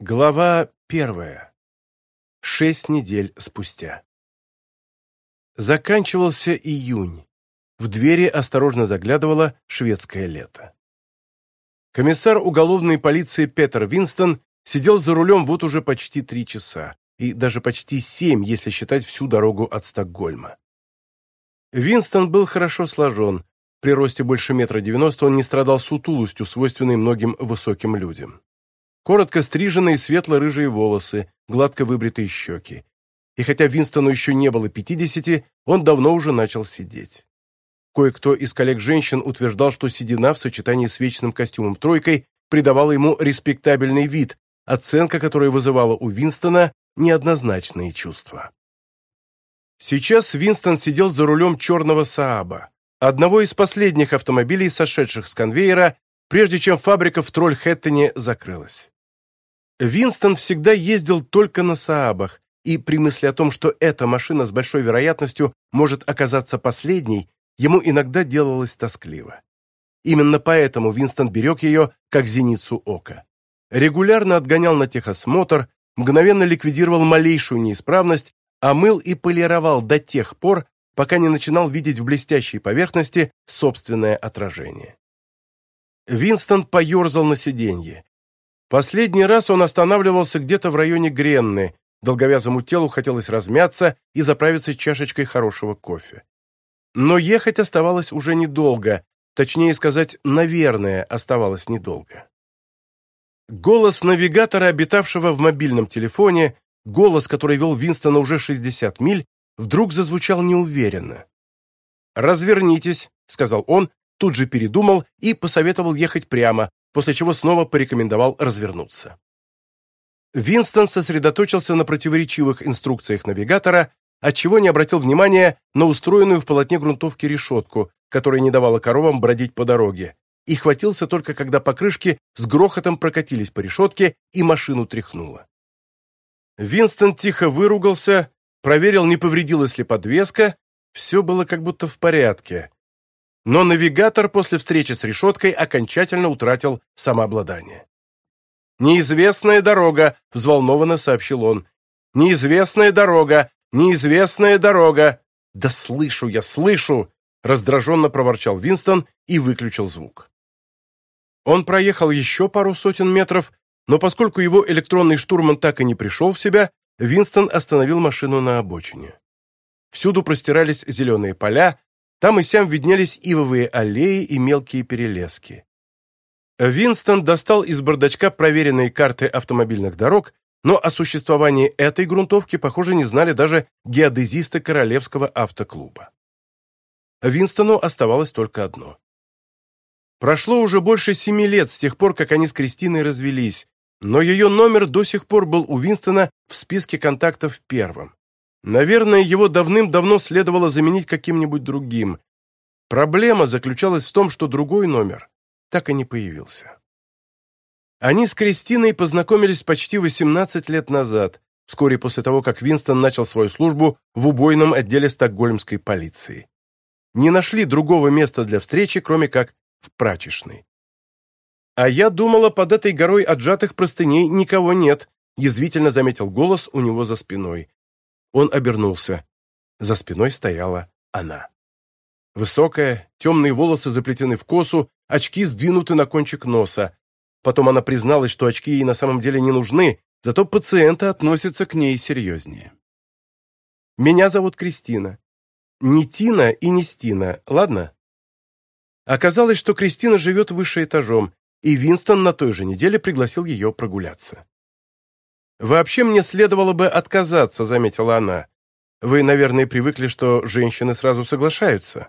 Глава первая. Шесть недель спустя. Заканчивался июнь. В двери осторожно заглядывало шведское лето. Комиссар уголовной полиции Петер Винстон сидел за рулем вот уже почти три часа, и даже почти семь, если считать всю дорогу от Стокгольма. Винстон был хорошо сложен, при росте больше метра девяносто он не страдал сутулостью, свойственной многим высоким людям коротко стриженные светло-рыжие волосы, гладко выбритые щеки. И хотя Винстону еще не было 50, он давно уже начал сидеть. Кое-кто из коллег-женщин утверждал, что седина в сочетании с вечным костюмом-тройкой придавала ему респектабельный вид, оценка которой вызывала у Винстона неоднозначные чувства. Сейчас Винстон сидел за рулем черного Сааба, одного из последних автомобилей, сошедших с конвейера прежде чем фабрика в Тролль-Хэттене закрылась. Винстон всегда ездил только на Саабах, и при мысли о том, что эта машина с большой вероятностью может оказаться последней, ему иногда делалось тоскливо. Именно поэтому Винстон берег ее, как зеницу ока. Регулярно отгонял на техосмотр, мгновенно ликвидировал малейшую неисправность, а мыл и полировал до тех пор, пока не начинал видеть в блестящей поверхности собственное отражение. Винстон поерзал на сиденье. Последний раз он останавливался где-то в районе Гренны. Долговязому телу хотелось размяться и заправиться чашечкой хорошего кофе. Но ехать оставалось уже недолго, точнее сказать, наверное, оставалось недолго. Голос навигатора, обитавшего в мобильном телефоне, голос, который вел Винстона уже 60 миль, вдруг зазвучал неуверенно. «Развернитесь», — сказал он, тут же передумал и посоветовал ехать прямо, после чего снова порекомендовал развернуться. Винстон сосредоточился на противоречивых инструкциях навигатора, отчего не обратил внимания на устроенную в полотне грунтовки решетку, которая не давала коровам бродить по дороге, и хватился только когда покрышки с грохотом прокатились по решетке и машину тряхнуло. Винстон тихо выругался, проверил, не повредилась ли подвеска, все было как будто в порядке. но навигатор после встречи с решеткой окончательно утратил самообладание. «Неизвестная дорога», — взволнованно сообщил он. «Неизвестная дорога! Неизвестная дорога!» «Да слышу я, слышу!» — раздраженно проворчал Винстон и выключил звук. Он проехал еще пару сотен метров, но поскольку его электронный штурман так и не пришел в себя, Винстон остановил машину на обочине. Всюду простирались зеленые поля, Там и сям виднелись ивовые аллеи и мелкие перелески. Винстон достал из бардачка проверенные карты автомобильных дорог, но о существовании этой грунтовки, похоже, не знали даже геодезисты Королевского автоклуба. Винстону оставалось только одно. Прошло уже больше семи лет с тех пор, как они с Кристиной развелись, но ее номер до сих пор был у Винстона в списке контактов первым. Наверное, его давным-давно следовало заменить каким-нибудь другим. Проблема заключалась в том, что другой номер так и не появился. Они с Кристиной познакомились почти 18 лет назад, вскоре после того, как Винстон начал свою службу в убойном отделе стокгольмской полиции. Не нашли другого места для встречи, кроме как в прачечной. «А я думала, под этой горой отжатых простыней никого нет», язвительно заметил голос у него за спиной. Он обернулся. За спиной стояла она. Высокая, темные волосы заплетены в косу, очки сдвинуты на кончик носа. Потом она призналась, что очки ей на самом деле не нужны, зато пациенты относятся к ней серьезнее. «Меня зовут Кристина. Не Тина и не Стина, ладно?» Оказалось, что Кристина живет выше этажом, и Винстон на той же неделе пригласил ее прогуляться. «Вообще мне следовало бы отказаться», — заметила она. «Вы, наверное, привыкли, что женщины сразу соглашаются».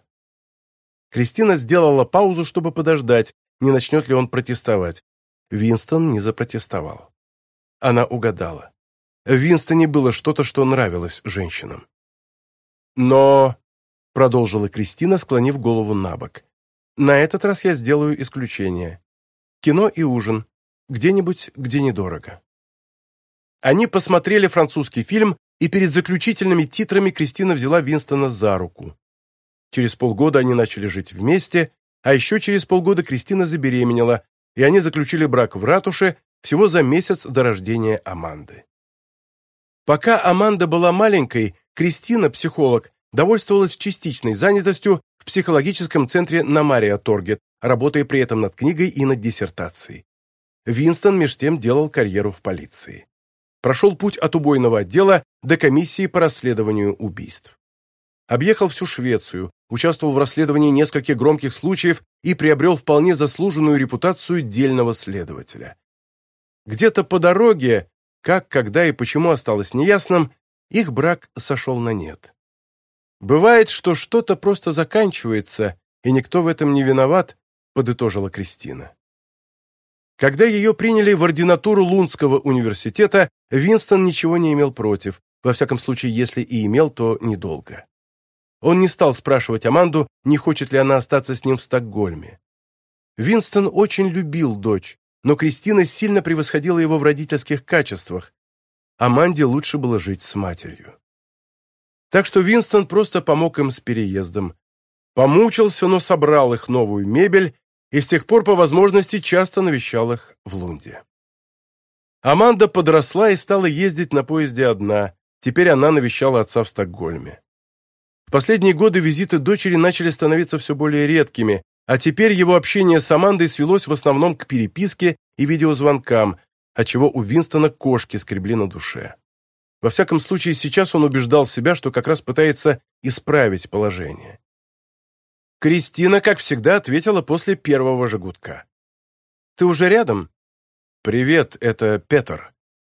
Кристина сделала паузу, чтобы подождать, не начнет ли он протестовать. Винстон не запротестовал. Она угадала. В Винстоне было что-то, что нравилось женщинам. «Но...» — продолжила Кристина, склонив голову на бок. «На этот раз я сделаю исключение. Кино и ужин. Где-нибудь, где недорого». Они посмотрели французский фильм, и перед заключительными титрами Кристина взяла Винстона за руку. Через полгода они начали жить вместе, а еще через полгода Кристина забеременела, и они заключили брак в ратуше всего за месяц до рождения Аманды. Пока Аманда была маленькой, Кристина, психолог, довольствовалась частичной занятостью в психологическом центре на Мария Торгет, работая при этом над книгой и над диссертацией. Винстон меж тем делал карьеру в полиции прошел путь от убойного отдела до комиссии по расследованию убийств. Объехал всю Швецию, участвовал в расследовании нескольких громких случаев и приобрел вполне заслуженную репутацию дельного следователя. Где-то по дороге, как, когда и почему осталось неясным, их брак сошел на нет. «Бывает, что что-то просто заканчивается, и никто в этом не виноват», — подытожила Кристина. Когда ее приняли в ординатуру Лунского университета, Винстон ничего не имел против, во всяком случае, если и имел, то недолго. Он не стал спрашивать Аманду, не хочет ли она остаться с ним в Стокгольме. Винстон очень любил дочь, но Кристина сильно превосходила его в родительских качествах. Аманде лучше было жить с матерью. Так что Винстон просто помог им с переездом. Помучился, но собрал их новую мебель и с тех пор по возможности часто навещал их в Лунде. Аманда подросла и стала ездить на поезде одна, теперь она навещала отца в Стокгольме. В последние годы визиты дочери начали становиться все более редкими, а теперь его общение с Амандой свелось в основном к переписке и видеозвонкам, отчего у Винстона кошки скребли на душе. Во всяком случае, сейчас он убеждал себя, что как раз пытается исправить положение. Кристина, как всегда, ответила после первого жгутка. «Ты уже рядом?» «Привет, это Петер».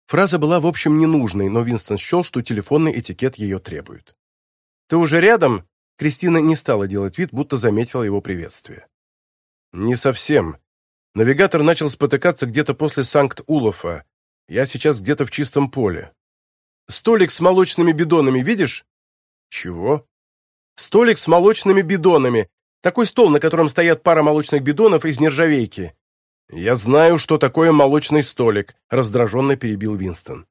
Фраза была, в общем, ненужной, но Винстон счел, что телефонный этикет ее требует. «Ты уже рядом?» Кристина не стала делать вид, будто заметила его приветствие. «Не совсем. Навигатор начал спотыкаться где-то после санкт Улофа. Я сейчас где-то в чистом поле». «Столик с молочными бидонами, видишь?» «Чего?» Столик с молочными бидонами. Такой стол, на котором стоят пара молочных бидонов из нержавейки. «Я знаю, что такое молочный столик», — раздраженно перебил Винстон.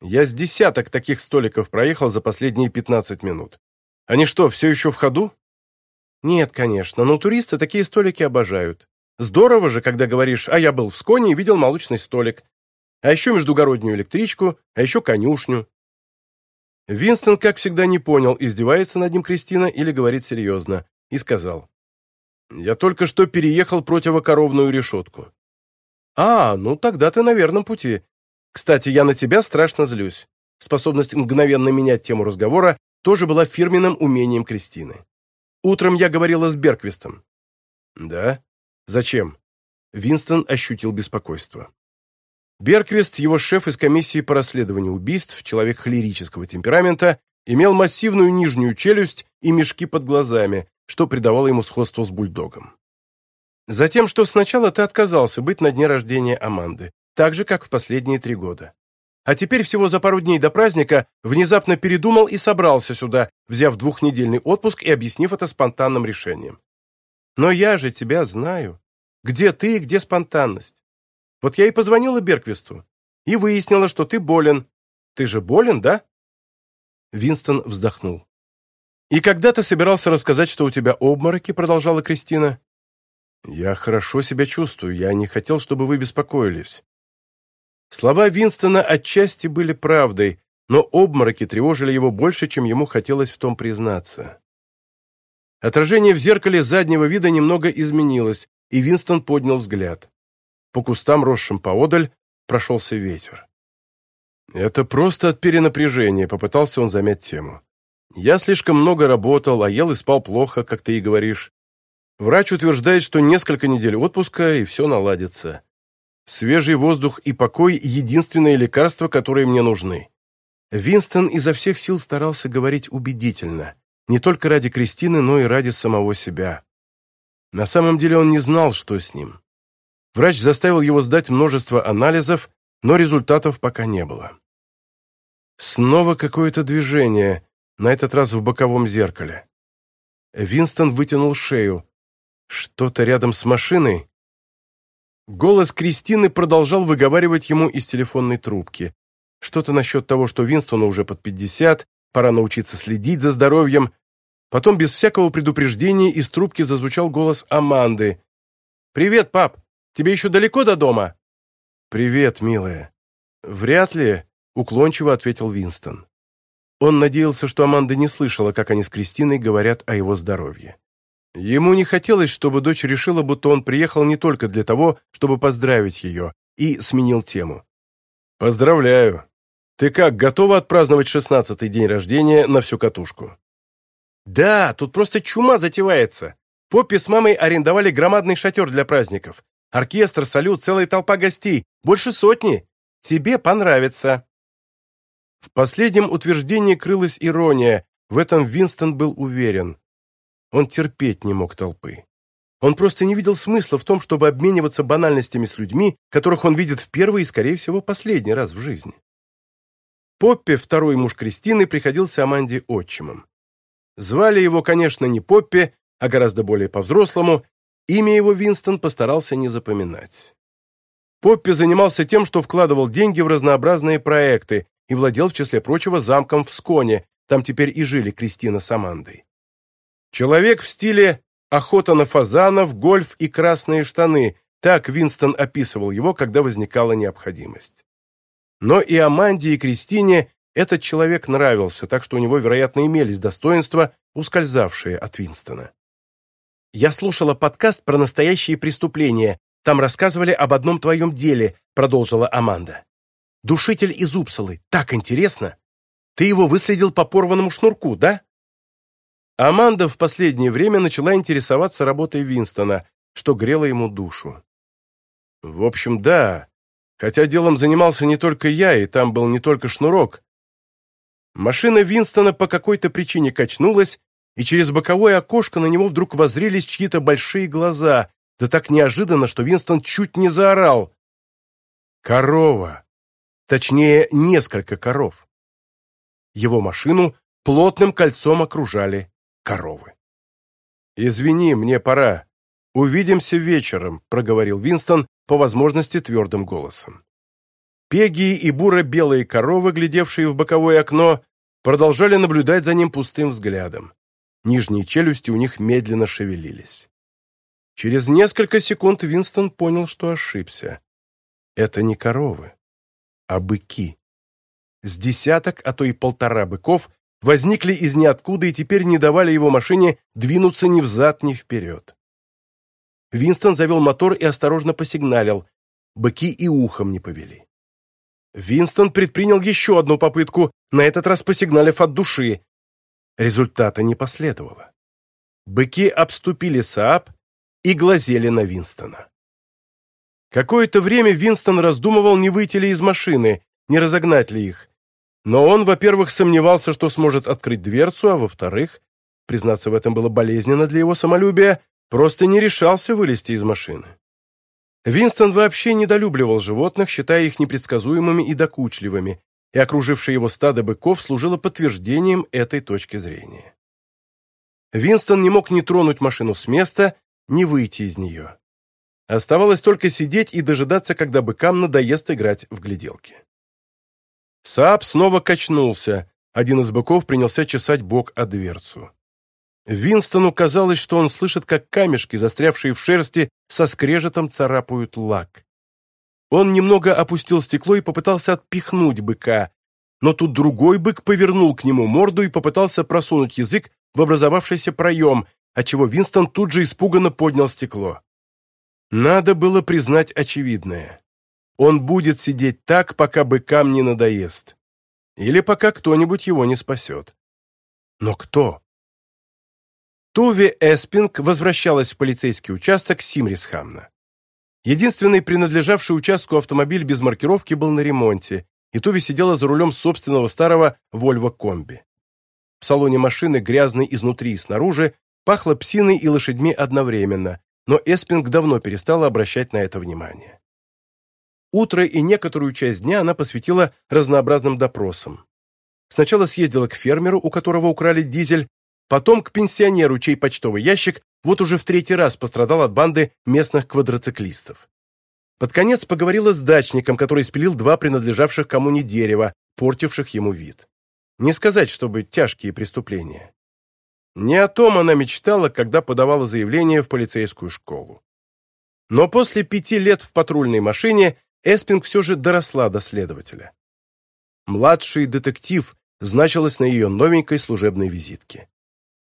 «Я с десяток таких столиков проехал за последние 15 минут. Они что, все еще в ходу?» «Нет, конечно, но туристы такие столики обожают. Здорово же, когда говоришь, а я был в Сконе и видел молочный столик. А еще междугороднюю электричку, а еще конюшню, Винстон, как всегда, не понял, издевается над ним Кристина или говорит серьезно, и сказал. «Я только что переехал противокоровную решетку». «А, ну тогда ты на верном пути. Кстати, я на тебя страшно злюсь». Способность мгновенно менять тему разговора тоже была фирменным умением Кристины. «Утром я говорила с Берквистом». «Да? Зачем?» Винстон ощутил беспокойство. Берквист, его шеф из комиссии по расследованию убийств, человек холерического темперамента, имел массивную нижнюю челюсть и мешки под глазами, что придавало ему сходство с бульдогом. Затем, что сначала ты отказался быть на дне рождения Аманды, так же, как в последние три года. А теперь всего за пару дней до праздника внезапно передумал и собрался сюда, взяв двухнедельный отпуск и объяснив это спонтанным решением. Но я же тебя знаю. Где ты и где спонтанность? Вот я и позвонила Берквисту. И выяснила, что ты болен. Ты же болен, да?» Винстон вздохнул. «И когда ты собирался рассказать, что у тебя обмороки?» продолжала Кристина. «Я хорошо себя чувствую. Я не хотел, чтобы вы беспокоились». Слова Винстона отчасти были правдой, но обмороки тревожили его больше, чем ему хотелось в том признаться. Отражение в зеркале заднего вида немного изменилось, и Винстон поднял взгляд. По кустам, росшим поодаль, прошелся ветер. «Это просто от перенапряжения», — попытался он замять тему. «Я слишком много работал, а ел и спал плохо, как ты и говоришь. Врач утверждает, что несколько недель отпуска, и все наладится. Свежий воздух и покой — единственное лекарство, которое мне нужны». Винстон изо всех сил старался говорить убедительно, не только ради Кристины, но и ради самого себя. На самом деле он не знал, что с ним. Врач заставил его сдать множество анализов, но результатов пока не было. Снова какое-то движение, на этот раз в боковом зеркале. Винстон вытянул шею. Что-то рядом с машиной? Голос Кристины продолжал выговаривать ему из телефонной трубки. Что-то насчет того, что Винстону уже под 50, пора научиться следить за здоровьем. Потом без всякого предупреждения из трубки зазвучал голос Аманды. «Привет, пап! Тебе еще далеко до дома?» «Привет, милая». «Вряд ли», — уклончиво ответил Винстон. Он надеялся, что Аманда не слышала, как они с Кристиной говорят о его здоровье. Ему не хотелось, чтобы дочь решила, будто он приехал не только для того, чтобы поздравить ее, и сменил тему. «Поздравляю. Ты как, готова отпраздновать шестнадцатый день рождения на всю катушку?» «Да, тут просто чума затевается. Поппи с мамой арендовали громадный шатер для праздников. Оркестр, салют, целая толпа гостей. Больше сотни. Тебе понравится». В последнем утверждении крылась ирония. В этом Винстон был уверен. Он терпеть не мог толпы. Он просто не видел смысла в том, чтобы обмениваться банальностями с людьми, которых он видит в первый и, скорее всего, последний раз в жизни. Поппи, второй муж Кристины, приходился Аманде отчимом. Звали его, конечно, не Поппи, а гораздо более по-взрослому, имя его Винстон постарался не запоминать. Поппи занимался тем, что вкладывал деньги в разнообразные проекты и владел, в числе прочего, замком в Сконе, там теперь и жили Кристина с Амандой. Человек в стиле «охота на фазанов, гольф и красные штаны», так Винстон описывал его, когда возникала необходимость. Но и Аманде, и Кристине этот человек нравился, так что у него, вероятно, имелись достоинства, ускользавшие от Винстона. «Я слушала подкаст про настоящие преступления. Там рассказывали об одном твоем деле», — продолжила Аманда. «Душитель из Упсалы. Так интересно. Ты его выследил по порванному шнурку, да?» Аманда в последнее время начала интересоваться работой Винстона, что грело ему душу. В общем, да, хотя делом занимался не только я, и там был не только шнурок. Машина Винстона по какой-то причине качнулась, и через боковое окошко на него вдруг возрелись чьи-то большие глаза, да так неожиданно, что Винстон чуть не заорал. Корова. Точнее, несколько коров. Его машину плотным кольцом окружали коровы. «Извини, мне пора. Увидимся вечером», — проговорил Винстон по возможности твердым голосом. Пеги и буро-белые коровы, глядевшие в боковое окно, продолжали наблюдать за ним пустым взглядом нижние челюсти у них медленно шевелились. Через несколько секунд Винстон понял, что ошибся. Это не коровы, а быки. С десяток, а то и полтора быков возникли из ниоткуда и теперь не давали его машине двинуться ни взад, ни вперед. Винстон завел мотор и осторожно посигналил. Быки и ухом не повели. Винстон предпринял еще одну попытку, на этот раз посигналив от души. Результата не последовало. Быки обступили Саап и глазели на Винстона. Какое-то время Винстон раздумывал, не выйти ли из машины, не разогнать ли их. Но он, во-первых, сомневался, что сможет открыть дверцу, а во-вторых, признаться в этом было болезненно для его самолюбия, просто не решался вылезти из машины. Винстон вообще недолюбливал животных, считая их непредсказуемыми и докучливыми, и окружившее его стадо быков, служило подтверждением этой точки зрения. Винстон не мог не тронуть машину с места, не выйти из нее. Оставалось только сидеть и дожидаться, когда быкам надоест играть в гляделки. Сааб снова качнулся, один из быков принялся чесать бок о дверцу. Винстону казалось, что он слышит, как камешки, застрявшие в шерсти, со скрежетом царапают лак. Он немного опустил стекло и попытался отпихнуть быка, но тут другой бык повернул к нему морду и попытался просунуть язык в образовавшийся проем, отчего Винстон тут же испуганно поднял стекло. Надо было признать очевидное. Он будет сидеть так, пока быкам не надоест. Или пока кто-нибудь его не спасет. Но кто? Туви Эспинг возвращалась в полицейский участок Симрисхамна. Единственный принадлежавший участку автомобиль без маркировки был на ремонте, и Туви сидела за рулем собственного старого Volvo комби. В салоне машины, грязной изнутри и снаружи, пахло псиной и лошадьми одновременно, но Эспинг давно перестала обращать на это внимание. Утро и некоторую часть дня она посвятила разнообразным допросам. Сначала съездила к фермеру, у которого украли дизель, потом к пенсионеру, чей почтовый ящик вот уже в третий раз пострадал от банды местных квадроциклистов. Под конец поговорила с дачником, который спилил два принадлежавших коммуне дерева, портивших ему вид. Не сказать, чтобы тяжкие преступления. Не о том она мечтала, когда подавала заявление в полицейскую школу. Но после пяти лет в патрульной машине Эспинг все же доросла до следователя. «Младший детектив» значилась на ее новенькой служебной визитке.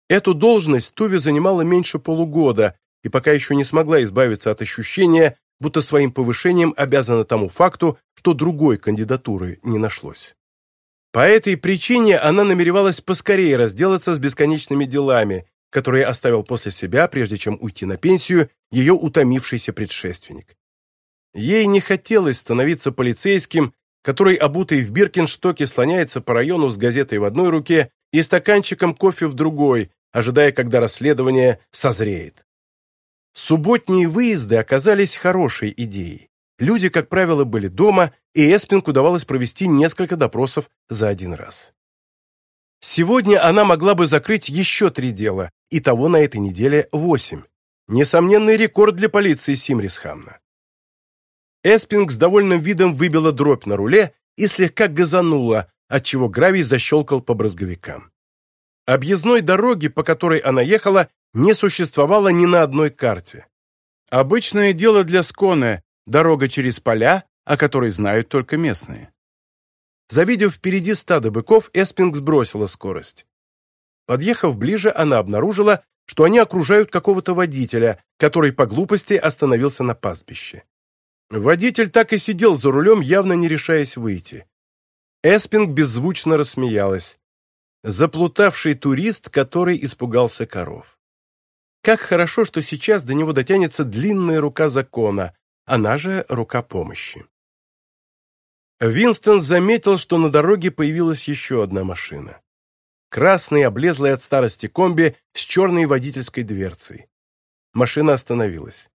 Эту должность Туви занимала меньше полугода и пока еще не смогла избавиться от ощущения, будто своим повышением обязана тому факту, что другой кандидатуры не нашлось. По этой причине она намеревалась поскорее разделаться с бесконечными делами, которые оставил после себя, прежде чем уйти на пенсию, ее утомившийся предшественник. Ей не хотелось становиться полицейским, который, обутый в Биркинштоке, слоняется по району с газетой в одной руке и стаканчиком кофе в другой, ожидая, когда расследование созреет. Субботние выезды оказались хорошей идеей. Люди, как правило, были дома, и Эспинг удавалось провести несколько допросов за один раз. Сегодня она могла бы закрыть еще три дела, и того на этой неделе восемь. Несомненный рекорд для полиции Симрисхамна. Эспинг с довольным видом выбила дробь на руле и слегка газанула, отчего гравий защелкал по брызговикам. Объездной дороги, по которой она ехала, не существовало ни на одной карте. Обычное дело для Сконе – дорога через поля, о которой знают только местные. Завидев впереди стадо быков, Эспинг сбросила скорость. Подъехав ближе, она обнаружила, что они окружают какого-то водителя, который по глупости остановился на пастбище. Водитель так и сидел за рулем, явно не решаясь выйти. Эспинг беззвучно рассмеялась. Заплутавший турист, который испугался коров. Как хорошо, что сейчас до него дотянется длинная рука закона, она же рука помощи. Винстон заметил, что на дороге появилась еще одна машина. Красный, облезлый от старости комби с черной водительской дверцей. Машина остановилась.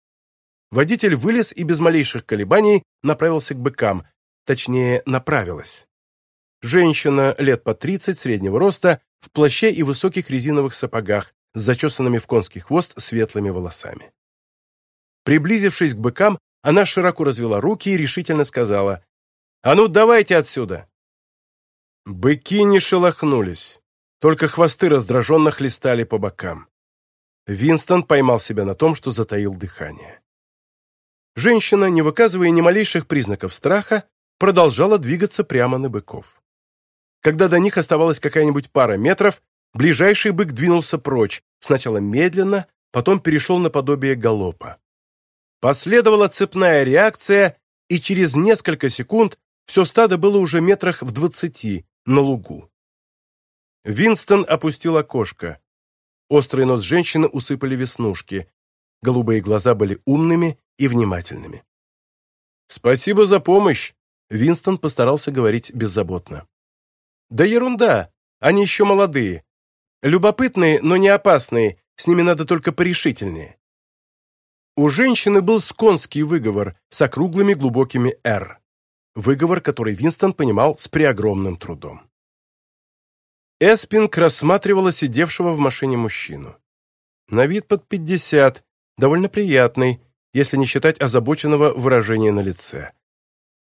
Водитель вылез и без малейших колебаний направился к быкам, точнее, направилась женщина лет по 30 среднего роста, в плаще и высоких резиновых сапогах, с зачесанными в конский хвост светлыми волосами. Приблизившись к быкам, она широко развела руки и решительно сказала «А ну, давайте отсюда!» Быки не шелохнулись, только хвосты раздраженно хлестали по бокам. Винстон поймал себя на том, что затаил дыхание. Женщина, не выказывая ни малейших признаков страха, продолжала двигаться прямо на быков. Когда до них оставалась какая-нибудь пара метров, ближайший бык двинулся прочь, сначала медленно, потом перешел на подобие галопа. Последовала цепная реакция, и через несколько секунд все стадо было уже метрах в двадцати на лугу. Винстон опустил окошко. Острый нос женщины усыпали веснушки. Голубые глаза были умными и внимательными. «Спасибо за помощь!» Винстон постарался говорить беззаботно. «Да ерунда, Они еще молодые. Любопытные, но не опасные. С ними надо только порешительнее». У женщины был сконский выговор с округлыми глубокими «Р». Выговор, который Винстон понимал с преогромным трудом. Эспинг рассматривала сидевшего в машине мужчину. На вид под пятьдесят, довольно приятный, если не считать озабоченного выражения на лице.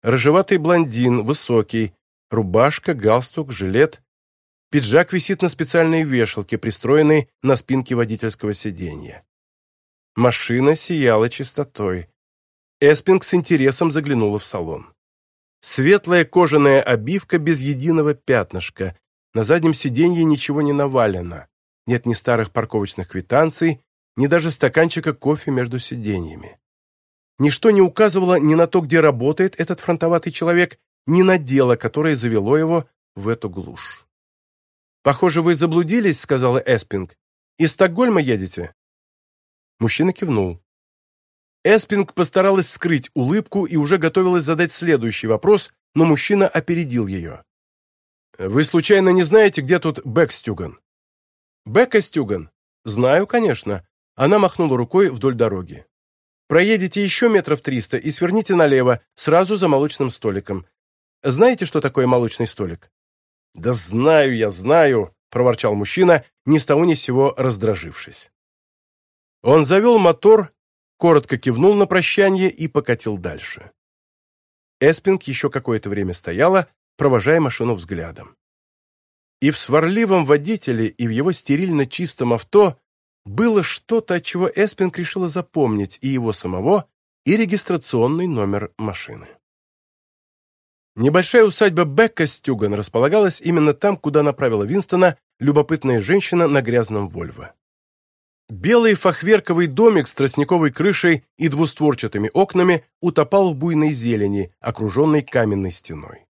Рыжеватый блондин, высокий, рубашка, галстук, жилет. Пиджак висит на специальной вешалке, пристроенной на спинке водительского сиденья. Машина сияла чистотой. Эспинг с интересом заглянула в салон. Светлая кожаная обивка без единого пятнышка. На заднем сиденье ничего не навалено. Нет ни старых парковочных квитанций, ни даже стаканчика кофе между сиденьями. Ничто не указывало ни на то, где работает этот фронтоватый человек, ни на дело, которое завело его в эту глушь. «Похоже, вы заблудились», — сказала Эспинг. «Из Стокгольма едете?» Мужчина кивнул. Эспинг постаралась скрыть улыбку и уже готовилась задать следующий вопрос, но мужчина опередил ее. «Вы случайно не знаете, где тут Бэкстюган?» «Бэкостюган?» «Знаю, конечно». Она махнула рукой вдоль дороги. «Проедете еще метров триста и сверните налево, сразу за молочным столиком. Знаете, что такое молочный столик?» «Да знаю я, знаю», — проворчал мужчина, ни с того ни с сего раздражившись. Он завел мотор, коротко кивнул на прощание и покатил дальше. Эспинг еще какое-то время стояла, провожая машину взглядом. И в сварливом водителе, и в его стерильно чистом авто было что-то, от чего Эспинг решила запомнить и его самого, и регистрационный номер машины. Небольшая усадьба Бекка Стюган располагалась именно там, куда направила Винстона любопытная женщина на грязном Вольво. Белый фахверковый домик с тростниковой крышей и двустворчатыми окнами утопал в буйной зелени, окруженной каменной стеной.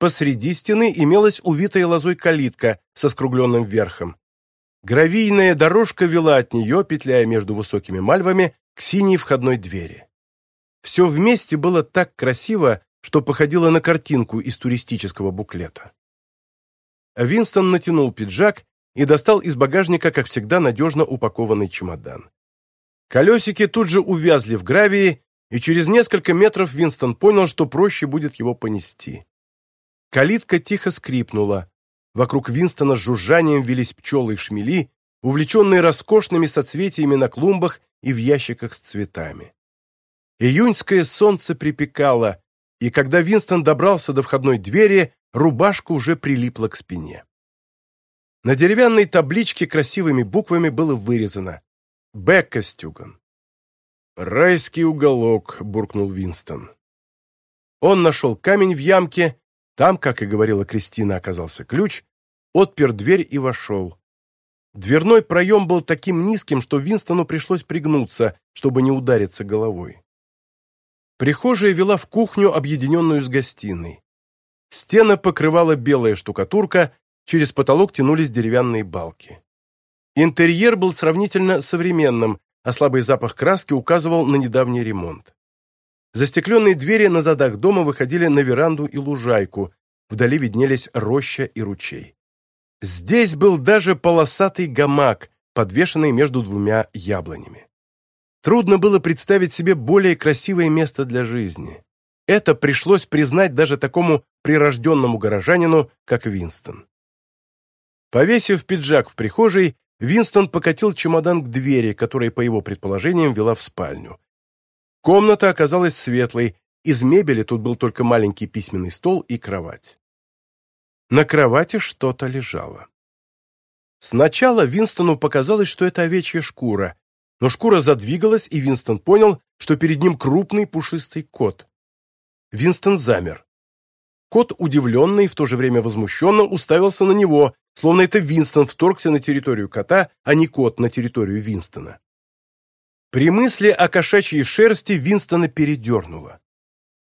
Посреди стены имелась увитая лозой калитка со скругленным верхом. Гравийная дорожка вела от нее, петляя между высокими мальвами, к синей входной двери. Все вместе было так красиво, что походило на картинку из туристического буклета. Винстон натянул пиджак и достал из багажника, как всегда, надежно упакованный чемодан. Колесики тут же увязли в гравии, и через несколько метров Винстон понял, что проще будет его понести. Калитка тихо скрипнула. Вокруг Винстона с жужжанием велись пчелы и шмели, увлеченные роскошными соцветиями на клумбах и в ящиках с цветами. Июньское солнце припекало, и когда Винстон добрался до входной двери, рубашка уже прилипла к спине. На деревянной табличке красивыми буквами было вырезано «Бекка Стюган». «Райский уголок», — буркнул Винстон. Он нашел камень в ямке, там, как и говорила Кристина, оказался ключ, отпер дверь и вошел. Дверной проем был таким низким, что Винстону пришлось пригнуться, чтобы не удариться головой. Прихожая вела в кухню, объединенную с гостиной. Стены покрывала белая штукатурка, через потолок тянулись деревянные балки. Интерьер был сравнительно современным, а слабый запах краски указывал на недавний ремонт. Застекленные двери на задах дома выходили на веранду и лужайку, вдали виднелись роща и ручей. Здесь был даже полосатый гамак, подвешенный между двумя яблонями. Трудно было представить себе более красивое место для жизни. Это пришлось признать даже такому прирожденному горожанину, как Винстон. Повесив пиджак в прихожей, Винстон покатил чемодан к двери, которая, по его предположениям, вела в спальню. Комната оказалась светлой, из мебели тут был только маленький письменный стол и кровать. На кровати что-то лежало. Сначала Винстону показалось, что это овечья шкура, но шкура задвигалась, и Винстон понял, что перед ним крупный пушистый кот. Винстон замер. Кот, удивленный и в то же время возмущенно, уставился на него, словно это Винстон вторгся на территорию кота, а не кот на территорию Винстона. При мысли о кошачьей шерсти Винстона передернуло.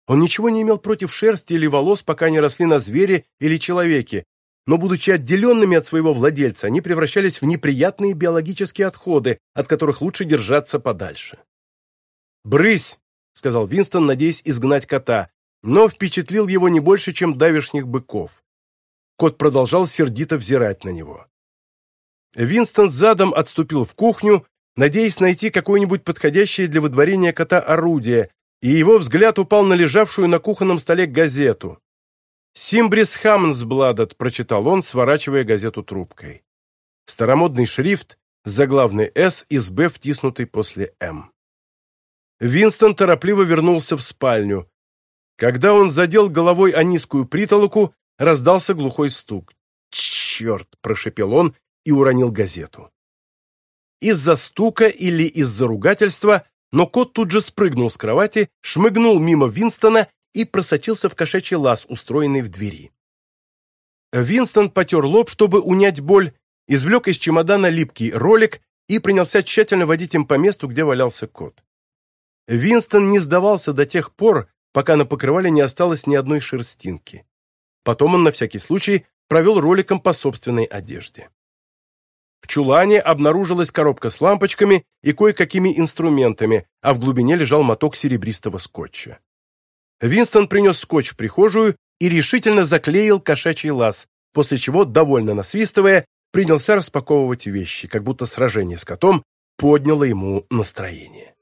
Он ничего не имел против шерсти или волос, пока не росли на звере или человеке, но, будучи отделенными от своего владельца, они превращались в неприятные биологические отходы, от которых лучше держаться подальше. «Брысь!» — сказал Винстон, надеясь изгнать кота, но впечатлил его не больше, чем давишних быков. Кот продолжал сердито взирать на него. Винстон задом отступил в кухню, надеясь найти какое-нибудь подходящее для «Симбрис Хаммонс Бладет», — прочитал он, сворачивая газету трубкой. Старомодный шрифт, заглавный «С» из «Б», втиснутый после «М». Винстон торопливо вернулся в спальню. Когда он задел головой о низкую притолоку, раздался глухой стук. «Черт!» — прошепел он и уронил газету. Из-за стука или из-за ругательства, но кот тут же спрыгнул с кровати, шмыгнул мимо Винстона и просочился в кошачий лаз, устроенный в двери. Винстон потер лоб, чтобы унять боль, извлек из чемодана липкий ролик и принялся тщательно водить им по месту, где валялся кот. Винстон не сдавался до тех пор, пока на покрывале не осталось ни одной шерстинки. Потом он на всякий случай провел роликом по собственной одежде. В чулане обнаружилась коробка с лампочками и кое-какими инструментами, а в глубине лежал моток серебристого скотча. Винстон принес скотч в прихожую и решительно заклеил кошачий лаз, после чего, довольно насвистывая, принялся распаковывать вещи, как будто сражение с котом подняло ему настроение.